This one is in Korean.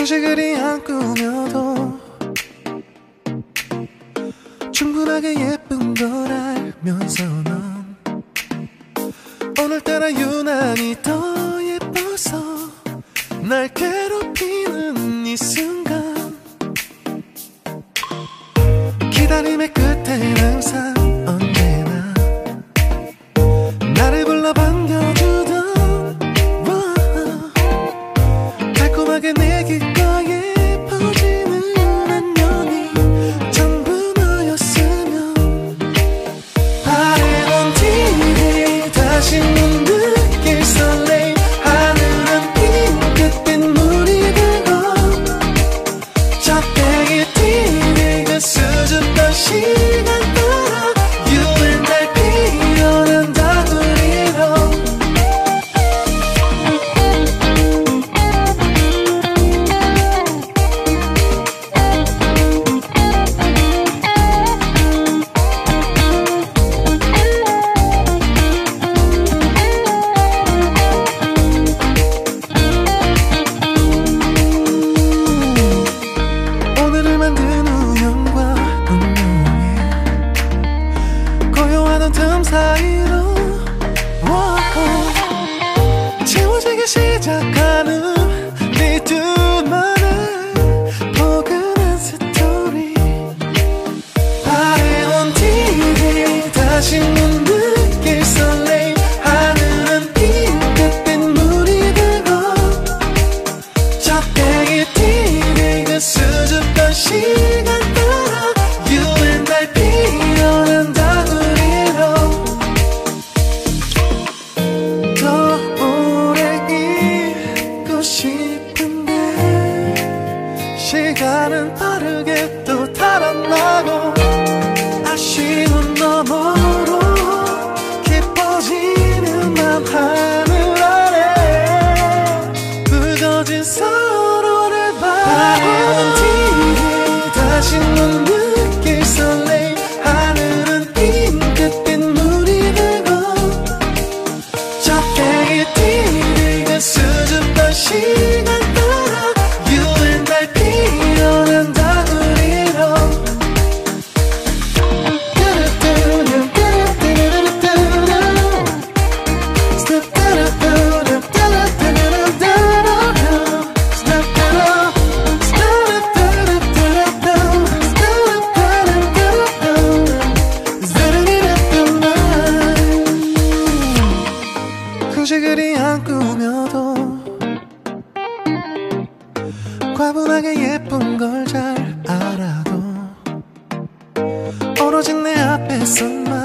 굳이 그리 안 꾸며도 충분하게 예쁜 걸 알면서 넌 오늘따라 유난히 더 예뻐서 날 괴롭히는 이순 틈 사이로 wow. 채워지기 시작하는 네 둘만의 포근한 스토리 바래온 뒤에 다시 시간은 빠르게 또 달아나고 아쉬운 너머로 깊어지는 맘 하늘 아래 굳어진 서로를 바라본 뒤에 다시 못 느낄 설레임 하늘은 핑크빛 물이 들고 저택이 뛰는 그 수줍던 시간 굳이 그리 안 꾸며도 과분하게 예쁜 걸 잘 알아도 오로지 내 앞에서